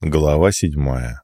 Глава седьмая.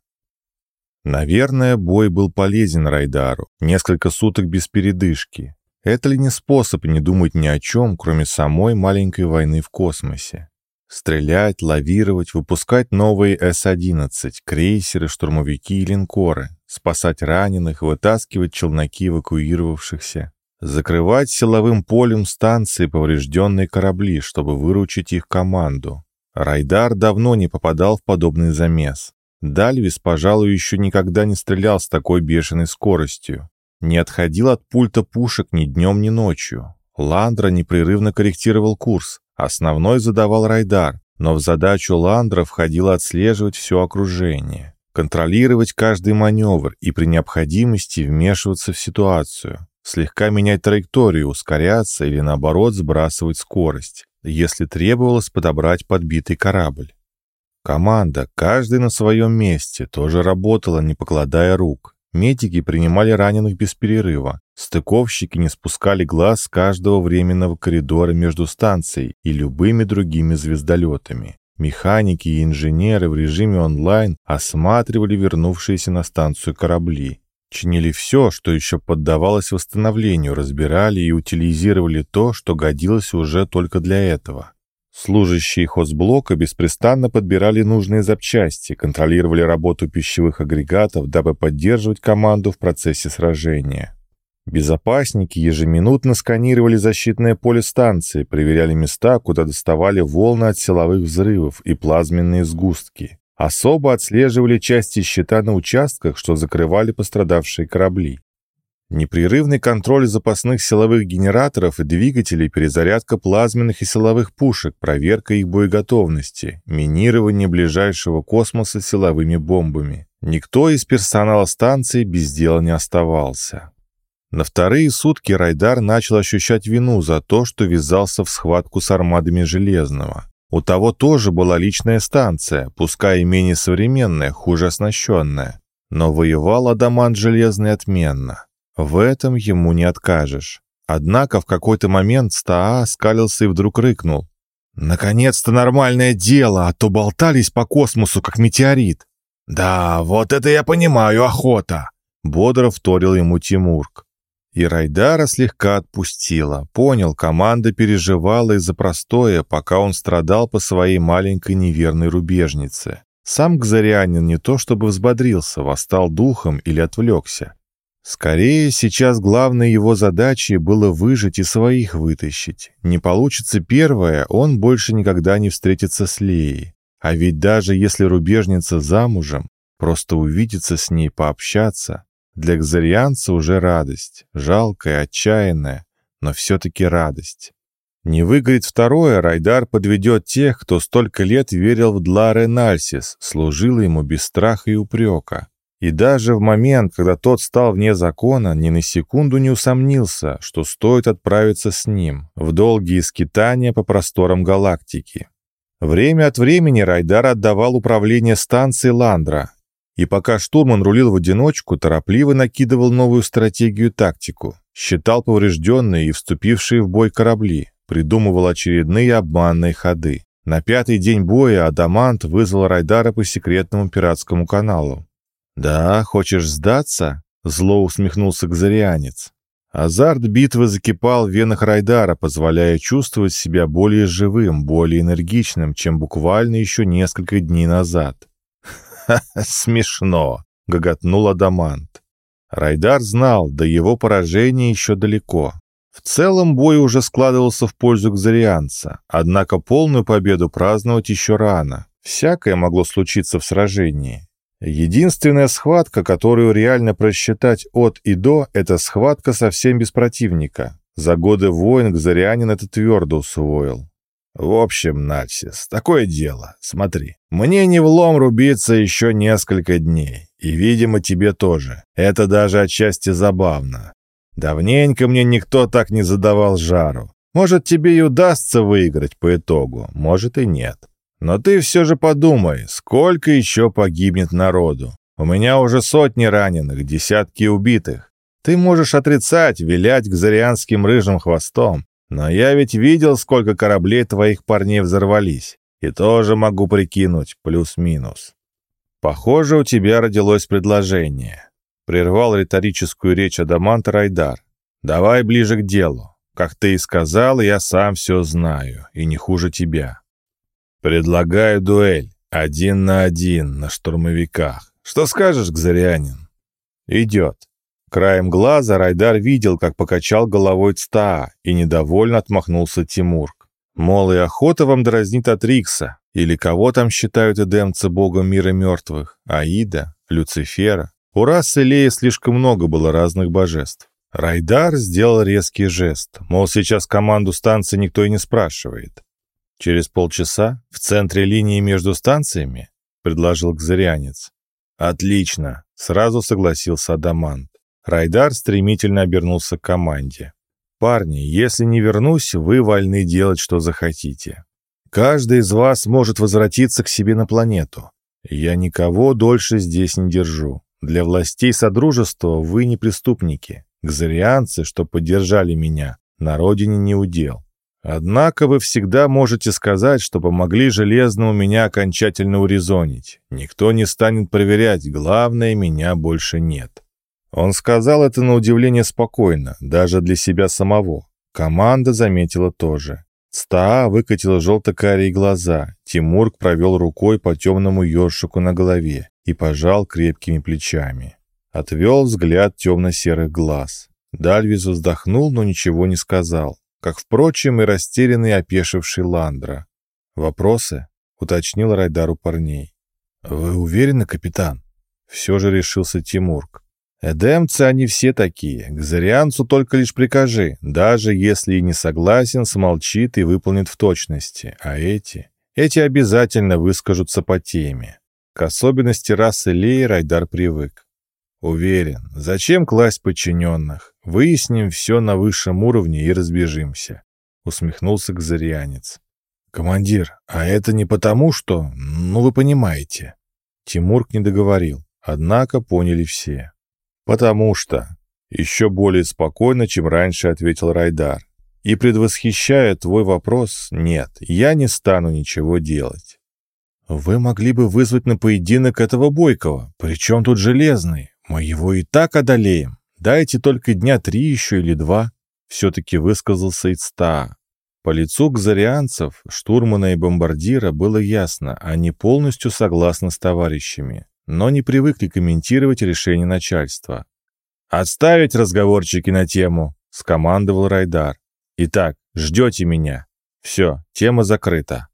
Наверное, бой был полезен Райдару. Несколько суток без передышки. Это ли не способ не думать ни о чем, кроме самой маленькой войны в космосе? Стрелять, лавировать, выпускать новые С-11, крейсеры, штурмовики и линкоры, спасать раненых, вытаскивать челноки эвакуировавшихся, закрывать силовым полем станции поврежденные корабли, чтобы выручить их команду, Райдар давно не попадал в подобный замес. Дальвис, пожалуй, еще никогда не стрелял с такой бешеной скоростью. Не отходил от пульта пушек ни днем, ни ночью. Ландра непрерывно корректировал курс. Основной задавал Райдар, но в задачу Ландра входило отслеживать все окружение, контролировать каждый маневр и при необходимости вмешиваться в ситуацию, слегка менять траекторию, ускоряться или наоборот сбрасывать скорость если требовалось подобрать подбитый корабль. Команда, каждый на своем месте, тоже работала, не покладая рук. Медики принимали раненых без перерыва. Стыковщики не спускали глаз с каждого временного коридора между станцией и любыми другими звездолетами. Механики и инженеры в режиме онлайн осматривали вернувшиеся на станцию корабли. Чинили все, что еще поддавалось восстановлению, разбирали и утилизировали то, что годилось уже только для этого. Служащие хозблока беспрестанно подбирали нужные запчасти, контролировали работу пищевых агрегатов, дабы поддерживать команду в процессе сражения. Безопасники ежеминутно сканировали защитное поле станции, проверяли места, куда доставали волны от силовых взрывов и плазменные сгустки. Особо отслеживали части щита на участках, что закрывали пострадавшие корабли. Непрерывный контроль запасных силовых генераторов и двигателей, перезарядка плазменных и силовых пушек, проверка их боеготовности, минирование ближайшего космоса силовыми бомбами. Никто из персонала станции без дела не оставался. На вторые сутки Райдар начал ощущать вину за то, что ввязался в схватку с армадами Железного. У того тоже была личная станция, пускай и менее современная, хуже оснащенная. Но воевал Адамант Железный отменно. В этом ему не откажешь. Однако в какой-то момент Стаа скалился и вдруг рыкнул. «Наконец-то нормальное дело, а то болтались по космосу, как метеорит». «Да, вот это я понимаю, охота!» Бодро вторил ему Тимурк. И Райдара слегка отпустила. Понял, команда переживала из-за простоя, пока он страдал по своей маленькой неверной рубежнице. Сам Гзарианин не то чтобы взбодрился, восстал духом или отвлекся. Скорее, сейчас главной его задачей было выжить и своих вытащить. Не получится первое, он больше никогда не встретится с Леей. А ведь даже если рубежница замужем, просто увидеться с ней, пообщаться, для кзарианца уже радость, жалкая, отчаянная, но все-таки радость. Не выгорит второе, Райдар подведет тех, кто столько лет верил в Дларе Нальсис, служил ему без страха и упрека. И даже в момент, когда тот стал вне закона, ни на секунду не усомнился, что стоит отправиться с ним в долгие скитания по просторам галактики. Время от времени Райдар отдавал управление станцией Ландра, и пока штурман рулил в одиночку, торопливо накидывал новую стратегию-тактику, считал поврежденные и вступившие в бой корабли, придумывал очередные обманные ходы. На пятый день боя Адамант вызвал Райдара по секретному пиратскому каналу. «Да, хочешь сдаться?» — зло усмехнулся Гзарианец. Азарт битвы закипал в венах Райдара, позволяя чувствовать себя более живым, более энергичным, чем буквально еще несколько дней назад. смешно!» — гоготнул Адамант. Райдар знал, до его поражения еще далеко. В целом бой уже складывался в пользу Кзарианца, однако полную победу праздновать еще рано. Всякое могло случиться в сражении. Единственная схватка, которую реально просчитать от и до, это схватка совсем без противника. За годы войн Кзарианин это твердо усвоил. В общем, Наксис, такое дело. Смотри, мне не влом рубиться еще несколько дней. И, видимо, тебе тоже. Это даже отчасти забавно. Давненько мне никто так не задавал жару. Может, тебе и удастся выиграть по итогу, может и нет. Но ты все же подумай, сколько еще погибнет народу. У меня уже сотни раненых, десятки убитых. Ты можешь отрицать, вилять к зарианским рыжим хвостом, но я ведь видел, сколько кораблей твоих парней взорвались. И тоже могу прикинуть, плюс-минус. «Похоже, у тебя родилось предложение», — прервал риторическую речь Адаманта Райдар. «Давай ближе к делу. Как ты и сказал, я сам все знаю, и не хуже тебя. Предлагаю дуэль, один на один, на штурмовиках. Что скажешь, Гзарианин?» «Идет». Краем глаза Райдар видел, как покачал головой Цтаа, и недовольно отмахнулся Тимурк. Мол, и охота вам дразнит от Рикса, или кого там считают эдемцы богом мира мертвых? Аида? Люцифера? У расы Лея слишком много было разных божеств. Райдар сделал резкий жест, мол, сейчас команду станции никто и не спрашивает. «Через полчаса? В центре линии между станциями?» — предложил Кзарианец. «Отлично!» — сразу согласился Адамант. Райдар стремительно обернулся к команде. «Парни, если не вернусь, вы вольны делать, что захотите. Каждый из вас может возвратиться к себе на планету. Я никого дольше здесь не держу. Для властей Содружества вы не преступники. Кзарианцы, что поддержали меня, на родине не удел. Однако вы всегда можете сказать, что помогли Железному меня окончательно урезонить. Никто не станет проверять, главное, меня больше нет. Он сказал это на удивление спокойно, даже для себя самого. Команда заметила тоже. Стаа выкатила желто-карие глаза. Тимурк провел рукой по темному ёршику на голове и пожал крепкими плечами. Отвел взгляд темно-серых глаз. Дальвизу вздохнул, но ничего не сказал, как, впрочем, и растерянный опешивший Ландра. «Вопросы?» — уточнил Райдару парней. «Вы уверены, капитан?» Все же решился Тимурк. Эдемцы они все такие. К Зарианцу только лишь прикажи. Даже если и не согласен, смолчит и выполнит в точности. А эти? Эти обязательно выскажутся по теме. К особенности расы Леи Райдар привык. Уверен. Зачем класть подчиненных? Выясним все на высшем уровне и разбежимся. Усмехнулся Кзарианец. «Командир, а это не потому, что... Ну, вы понимаете». Тимурк не договорил, однако поняли все. «Потому что...» — еще более спокойно, чем раньше ответил Райдар. «И предвосхищая твой вопрос, нет, я не стану ничего делать». «Вы могли бы вызвать на поединок этого Бойкова. Причем тут Железный? Мы его и так одолеем. Дайте только дня три еще или два», — все-таки высказался Ицта. По лицу кзарианцев, штурмана и бомбардира было ясно, они полностью согласны с товарищами но не привыкли комментировать решение начальства. «Отставить разговорчики на тему», — скомандовал Райдар. «Итак, ждете меня. Все, тема закрыта».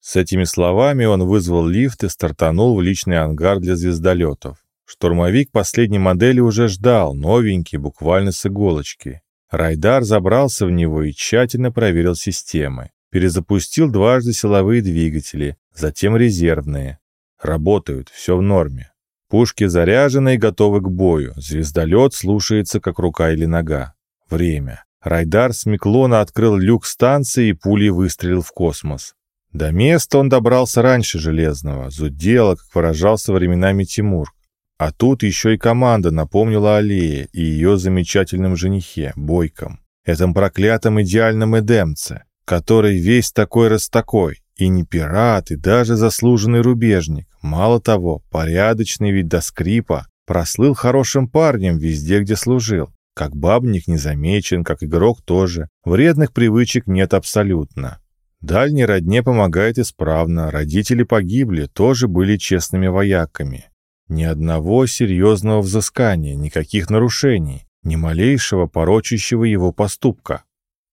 С этими словами он вызвал лифт и стартанул в личный ангар для звездолетов. Штурмовик последней модели уже ждал, новенький, буквально с иголочки. Райдар забрался в него и тщательно проверил системы. Перезапустил дважды силовые двигатели, затем резервные. Работают, все в норме. Пушки заряжены и готовы к бою. Звездолет слушается, как рука или нога. Время. Райдар с Миклона открыл люк станции и пулей выстрелил в космос. До места он добрался раньше Железного, зудело, как выражался временами Тимур. А тут еще и команда напомнила Аллее и ее замечательном женихе, Бойком, этом проклятом идеальном эдемце, который весь такой-растакой, и не пират, и даже заслуженный рубежник. Мало того, порядочный ведь до скрипа. Прослыл хорошим парнем везде, где служил. Как бабник не замечен, как игрок тоже. Вредных привычек нет абсолютно. Дальней родне помогает исправно. Родители погибли, тоже были честными вояками. Ни одного серьезного взыскания, никаких нарушений, ни малейшего порочащего его поступка.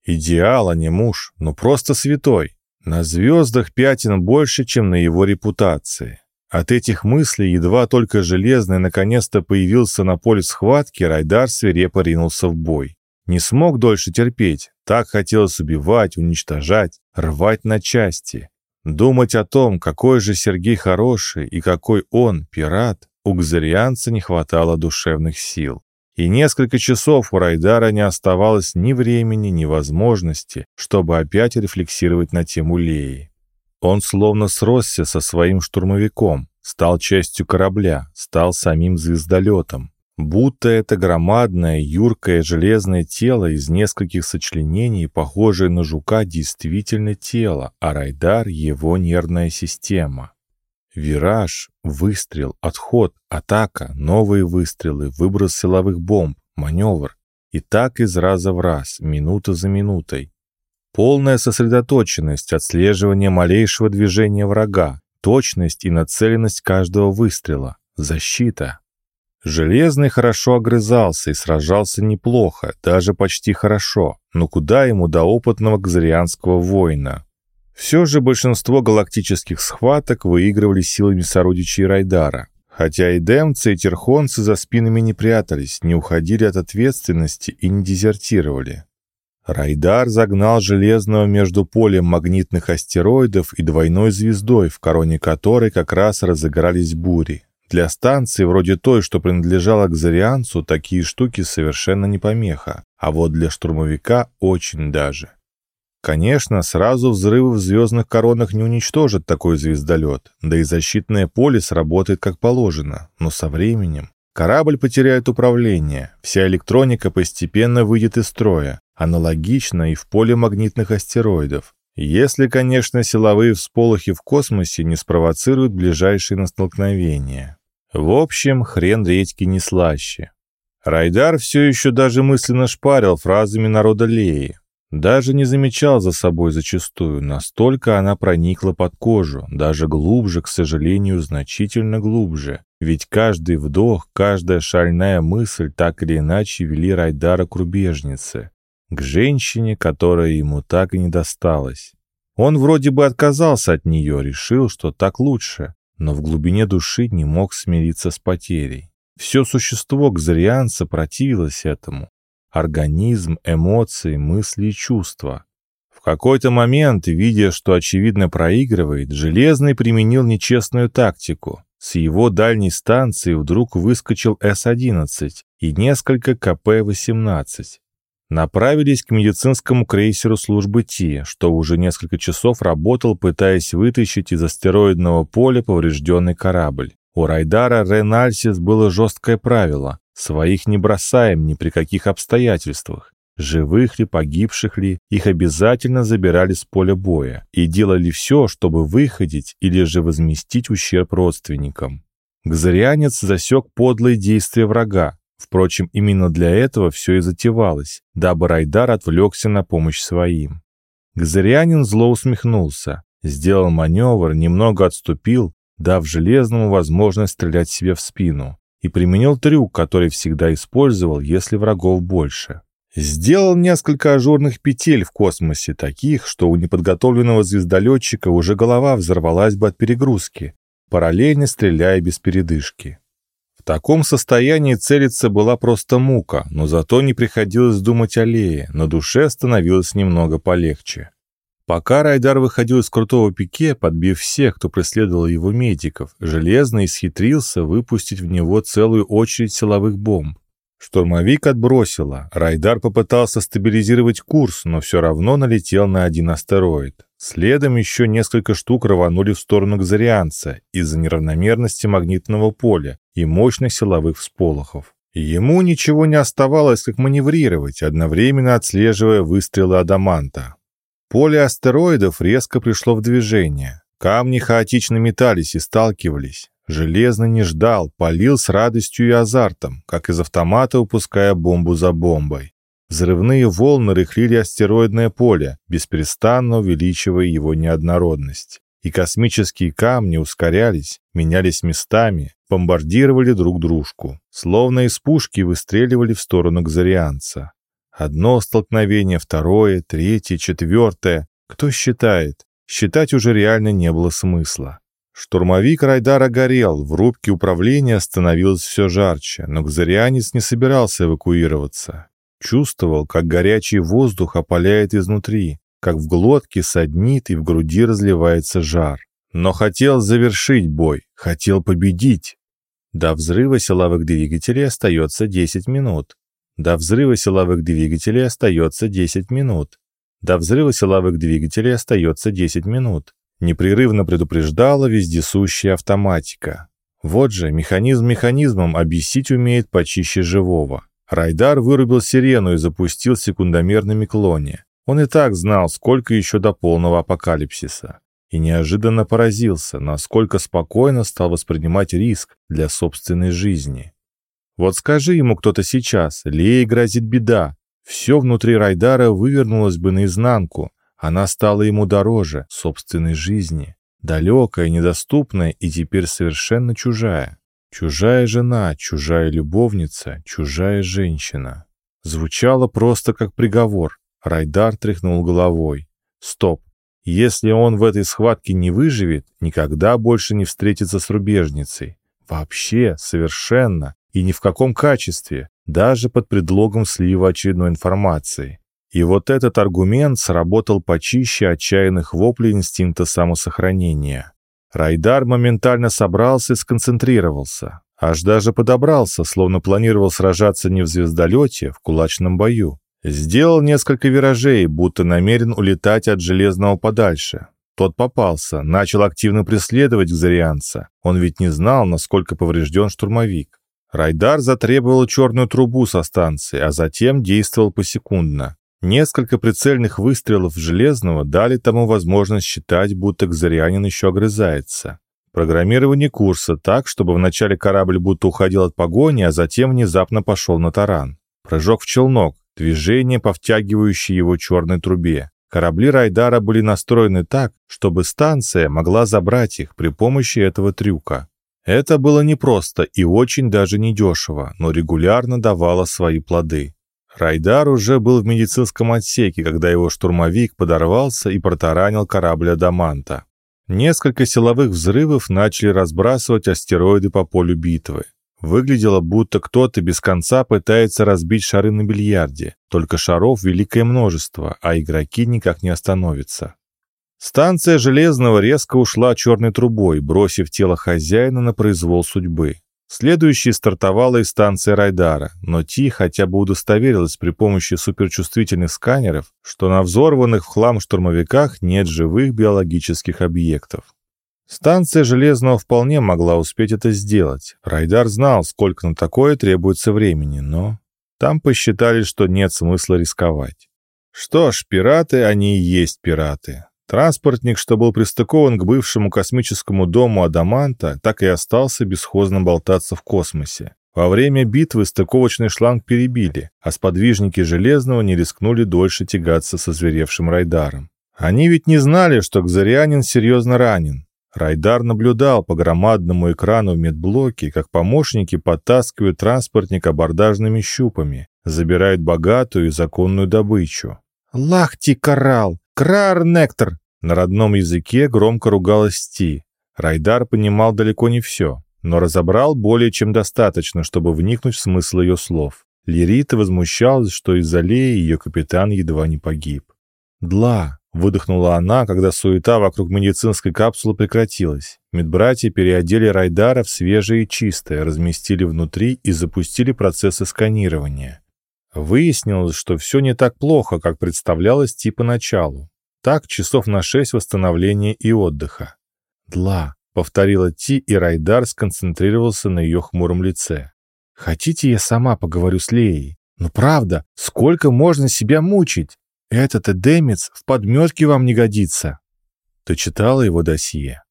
Идеал, а не муж, ну просто святой. На звездах пятен больше, чем на его репутации. От этих мыслей, едва только Железный наконец-то появился на поле схватки, Райдар свирепо ринулся в бой. Не смог дольше терпеть, так хотелось убивать, уничтожать, рвать на части. Думать о том, какой же Сергей хороший и какой он, пират, у Гзарианца не хватало душевных сил и несколько часов у Райдара не оставалось ни времени, ни возможности, чтобы опять рефлексировать на тему Леи. Он словно сросся со своим штурмовиком, стал частью корабля, стал самим звездолетом. Будто это громадное, юркое железное тело из нескольких сочленений, похожее на жука, действительно тело, а Райдар — его нервная система. Вираж, выстрел, отход, атака, новые выстрелы, выброс силовых бомб, маневр. И так из раза в раз, минута за минутой. Полная сосредоточенность, отслеживание малейшего движения врага, точность и нацеленность каждого выстрела, защита. Железный хорошо огрызался и сражался неплохо, даже почти хорошо, но куда ему до опытного кзарианского воина? Все же большинство галактических схваток выигрывали силами сородичей Райдара, хотя и демцы, и терхонцы за спинами не прятались, не уходили от ответственности и не дезертировали. Райдар загнал Железного между полем магнитных астероидов и двойной звездой, в короне которой как раз разыгрались бури. Для станции, вроде той, что принадлежала к Зарианцу, такие штуки совершенно не помеха, а вот для штурмовика очень даже. Конечно, сразу взрывы в звездных коронах не уничтожат такой звездолет, да и защитное поле сработает как положено, но со временем корабль потеряет управление, вся электроника постепенно выйдет из строя, аналогично и в поле магнитных астероидов, если, конечно, силовые всполохи в космосе не спровоцируют ближайшие на столкновение. В общем, хрен редьки не слаще. Райдар все еще даже мысленно шпарил фразами народа Леи. Даже не замечал за собой зачастую, настолько она проникла под кожу, даже глубже, к сожалению, значительно глубже. Ведь каждый вдох, каждая шальная мысль так или иначе вели Райдара к рубежнице, к женщине, которая ему так и не досталась. Он вроде бы отказался от нее, решил, что так лучше, но в глубине души не мог смириться с потерей. Все существо Кзарианца противилось этому. Организм, эмоции, мысли и чувства. В какой-то момент, видя, что очевидно проигрывает, Железный применил нечестную тактику. С его дальней станции вдруг выскочил С-11 и несколько КП-18 направились к медицинскому крейсеру службы ТИ, что уже несколько часов работал, пытаясь вытащить из астероидного поля поврежденный корабль. У Райдара Ренальсис было жесткое правило – своих не бросаем ни при каких обстоятельствах. Живых ли, погибших ли, их обязательно забирали с поля боя и делали все, чтобы выходить или же возместить ущерб родственникам. Гзарианец засек подлые действия врага, Впрочем, именно для этого все и затевалось, дабы Райдар отвлекся на помощь своим. Газарианин зло усмехнулся, сделал маневр, немного отступил, дав Железному возможность стрелять себе в спину, и применил трюк, который всегда использовал, если врагов больше. Сделал несколько ажурных петель в космосе, таких, что у неподготовленного звездолетчика уже голова взорвалась бы от перегрузки, параллельно стреляя без передышки. В таком состоянии целиться была просто мука, но зато не приходилось думать о Лее, на душе становилось немного полегче. Пока Райдар выходил из крутого пике, подбив всех, кто преследовал его медиков, Железный исхитрился выпустить в него целую очередь силовых бомб. Штурмовик отбросило. Райдар попытался стабилизировать курс, но все равно налетел на один астероид. Следом еще несколько штук рванули в сторону Кзарианца из-за неравномерности магнитного поля и мощных силовых всполохов. Ему ничего не оставалось, как маневрировать, одновременно отслеживая выстрелы Адаманта. Поле астероидов резко пришло в движение. Камни хаотично метались и сталкивались. Железно не ждал, палил с радостью и азартом, как из автомата упуская бомбу за бомбой. Взрывные волны рыхлили астероидное поле, беспрестанно увеличивая его неоднородность. И космические камни ускорялись, менялись местами, бомбардировали друг дружку. Словно из пушки выстреливали в сторону Кзарианца. Одно столкновение, второе, третье, четвертое. Кто считает? Считать уже реально не было смысла. Штурмовик Райдара горел, в рубке управления становилось все жарче, но Кзарианец не собирался эвакуироваться. Чувствовал, как горячий воздух опаляет изнутри, как в глотке саднит и в груди разливается жар. Но хотел завершить бой, хотел победить. До взрыва силовых двигателей остается 10 минут. До взрыва силовых двигателей остается 10 минут. До взрыва силовых двигателей остается 10 минут. Непрерывно предупреждала вездесущая автоматика. Вот же, механизм механизмом объяснить умеет почище живого. Райдар вырубил сирену и запустил секундомер на Миклоне. Он и так знал, сколько еще до полного апокалипсиса. и неожиданно поразился, насколько спокойно стал воспринимать риск для собственной жизни. Вот скажи ему кто-то сейчас, Лее грозит беда, все внутри Райдара вывернулось бы наизнанку, она стала ему дороже собственной жизни, далекая, недоступная и теперь совершенно чужая. Чужая жена, чужая любовница, чужая женщина. Звучало просто как приговор. Райдар тряхнул головой. Стоп. Если он в этой схватке не выживет, никогда больше не встретится с рубежницей. Вообще, совершенно, и ни в каком качестве, даже под предлогом слива очередной информации. И вот этот аргумент сработал почище отчаянных воплей инстинкта самосохранения. Райдар моментально собрался и сконцентрировался. Аж даже подобрался, словно планировал сражаться не в звездолете, в кулачном бою. Сделал несколько виражей, будто намерен улетать от Железного подальше. Тот попался, начал активно преследовать Кзарианца. Он ведь не знал, насколько поврежден штурмовик. Райдар затребовал черную трубу со станции, а затем действовал посекундно. Несколько прицельных выстрелов Железного дали тому возможность считать, будто Кзарианин еще огрызается. Программирование курса так, чтобы вначале корабль будто уходил от погони, а затем внезапно пошел на таран. Прыжок в челнок, движение по втягивающей его черной трубе. Корабли Райдара были настроены так, чтобы станция могла забрать их при помощи этого трюка. Это было непросто и очень даже недешево, но регулярно давало свои плоды. Райдар уже был в медицинском отсеке, когда его штурмовик подорвался и протаранил корабль Адаманта. Несколько силовых взрывов начали разбрасывать астероиды по полю битвы. Выглядело, будто кто-то без конца пытается разбить шары на бильярде, только шаров великое множество, а игроки никак не остановятся. Станция Железного резко ушла черной трубой, бросив тело хозяина на произвол судьбы. Следующей стартовала и станция Райдара, но Ти хотя бы удостоверилась при помощи суперчувствительных сканеров, что на взорванных в хлам штурмовиках нет живых биологических объектов. Станция Железного вполне могла успеть это сделать. Райдар знал, сколько на такое требуется времени, но там посчитали, что нет смысла рисковать. Что ж, пираты они и есть пираты. Транспортник, что был пристыкован к бывшему космическому дому Адаманта, так и остался бесхозно болтаться в космосе. Во время битвы стыковочный шланг перебили, а сподвижники Железного не рискнули дольше тягаться со зверевшим Райдаром. Они ведь не знали, что Кзарианин серьезно ранен. Райдар наблюдал по громадному экрану в медблоке, как помощники подтаскивают транспортник абордажными щупами, забирают богатую и законную добычу. «Лахти коралл! Крар-нектор!» На родном языке громко ругалась Ти. Райдар понимал далеко не все, но разобрал более чем достаточно, чтобы вникнуть в смысл ее слов. Лирита возмущалась, что из-за Леи ее капитан едва не погиб. «Дла!» — выдохнула она, когда суета вокруг медицинской капсулы прекратилась. Медбратья переодели Райдара в свежее и чистое, разместили внутри и запустили процессы сканирования. Выяснилось, что все не так плохо, как представлялось типа началу. Так часов на шесть восстановления и отдыха. «Дла», — повторила Ти, и Райдар сконцентрировался на ее хмуром лице. «Хотите, я сама поговорю с Леей? Ну правда, сколько можно себя мучить? Этот эдемец в подметке вам не годится». «Ты читала его досье?»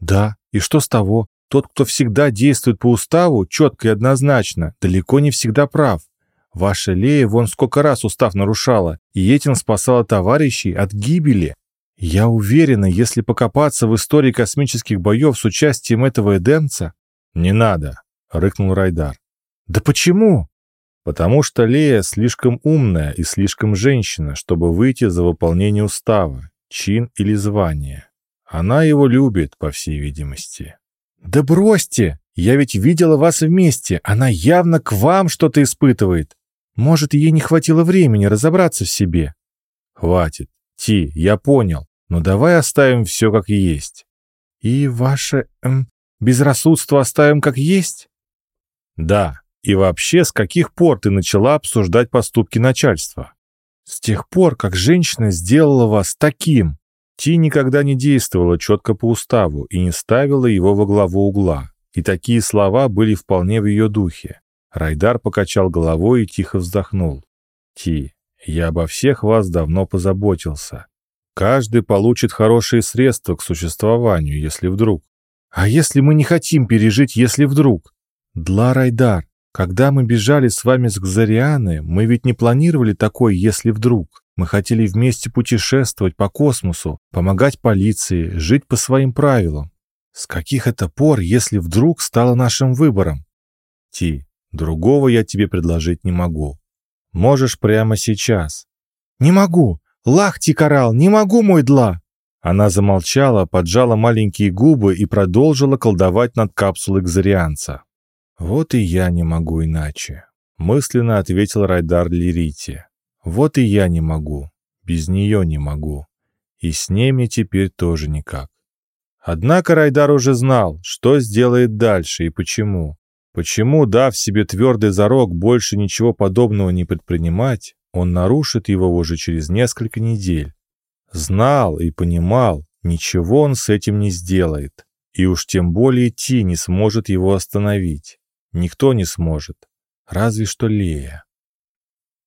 «Да, и что с того? Тот, кто всегда действует по уставу, четко и однозначно, далеко не всегда прав. Ваша Лея вон сколько раз устав нарушала, и этим спасала товарищей от гибели. Я уверена, если покопаться в истории космических боев с участием этого эдемца... «Не надо», — рыкнул Райдар. «Да почему?» «Потому что Лея слишком умная и слишком женщина, чтобы выйти за выполнение устава, чин или звания. Она его любит, по всей видимости». «Да бросьте! Я ведь видела вас вместе. Она явно к вам что-то испытывает. Может, ей не хватило времени разобраться в себе. Хватит. Ти, я понял. Но давай оставим все как есть. И ваше эм, безрассудство оставим как есть? Да. И вообще, с каких пор ты начала обсуждать поступки начальства? С тех пор, как женщина сделала вас таким. Ти никогда не действовала четко по уставу и не ставила его во главу угла. И такие слова были вполне в ее духе. Райдар покачал головой и тихо вздохнул. «Ти, я обо всех вас давно позаботился. Каждый получит хорошие средства к существованию, если вдруг. А если мы не хотим пережить, если вдруг? Дла Райдар, когда мы бежали с вами с Гзарианы, мы ведь не планировали такой «если вдруг». Мы хотели вместе путешествовать по космосу, помогать полиции, жить по своим правилам. С каких это пор, если вдруг стало нашим выбором? Ти, другого я тебе предложить не могу. Можешь прямо сейчас. Не могу. Лахти карал, не могу, мой дла. Она замолчала, поджала маленькие губы и продолжила колдовать над капсулой Кзарианца. «Вот и я не могу иначе», — мысленно ответил Райдар Лирите. «Вот и я не могу. Без нее не могу. И с ней мне теперь тоже никак». Однако Райдар уже знал, что сделает дальше и почему. Почему, дав себе твердый зарок больше ничего подобного не предпринимать, он нарушит его уже через несколько недель. Знал и понимал, ничего он с этим не сделает. И уж тем более Ти не сможет его остановить. Никто не сможет. Разве что Лея.